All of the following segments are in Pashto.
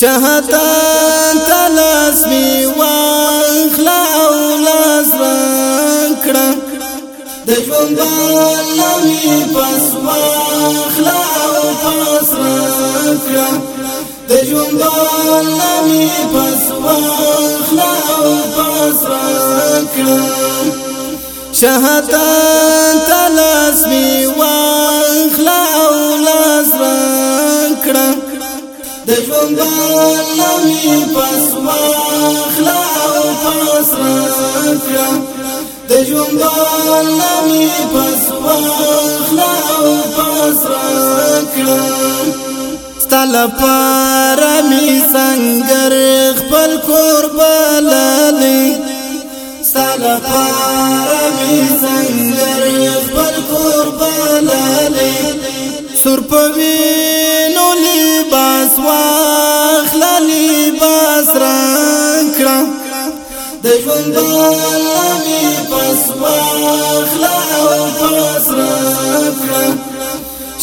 شهادت تلاس می واخلا او لاس وکړه د ژوند لمې پس واخلا او پس وکړه د ژوند لمې پس واخلا او پس وکړه شهادت تلاس می واخلا د ژوند لمې پس واخلا او پس راکړه د ژوند لمې پس واخلا او پس راکړه ستل پر مې سنگر خپل قربان للی ستل پر مې سنگر خپل قربان للی سر په واخلا لباس راکړه د ژوند باندې پس واخلا او پس راکړه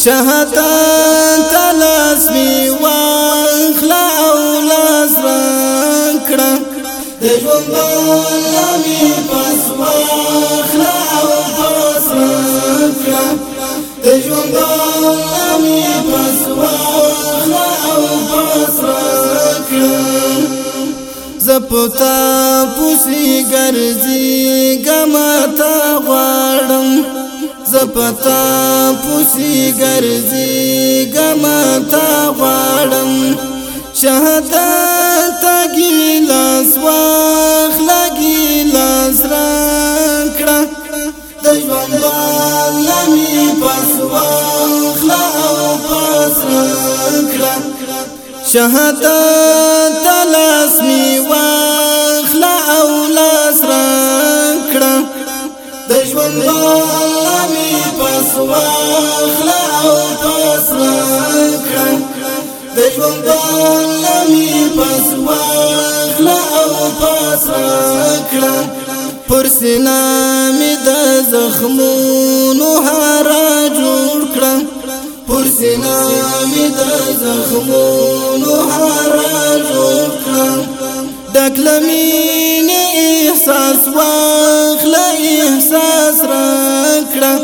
شهادت تلاس می واخلا او لاس راکړه د ژوند باندې پس واخلا پتا پوسی ګرځي ګمتا غواړم زپتا پوسی ګرځي ګمتا غواړم شهادت تګي لاس واخ لګي لاس را کړه د ژوند لمي پس واخ لا او پس را کړه شهادت تلاس می واخلا او لاس را کړه د ژوند الله می پس واخلا او پس را کړه د ژوند الله می پس واخلا او پس را کړه پر سینه می د زخمونو هارا تور سینا می د زخمونو حرار دکلمین احساس واخل احساس را کړه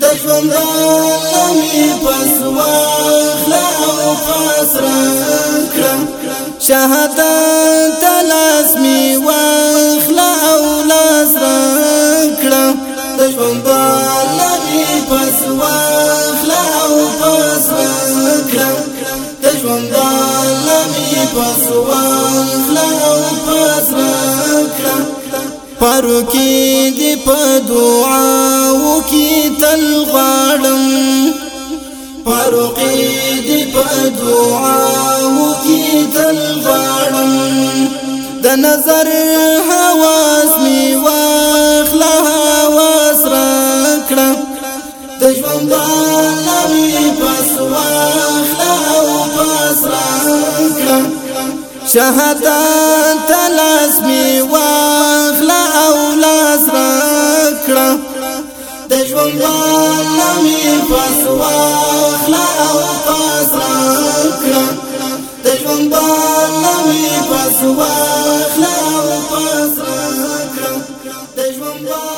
د ژوند می پس واخل او پس را کړه شهادت تلاس می واخل او لاس را کړه د ژوند می پس واخل ژوند لمې پسوال خلو پس راکړه پرو کې دې په دعا او کې تل غړم پرو کې دې په دعا او کې تل غړم د نظر حواس شهادت تلاس می واخلا او لاس را کړه د ژوند لمې پس واخلا او پس را کړه د ژوند لمې پس واخلا او پس را کړه د ژوند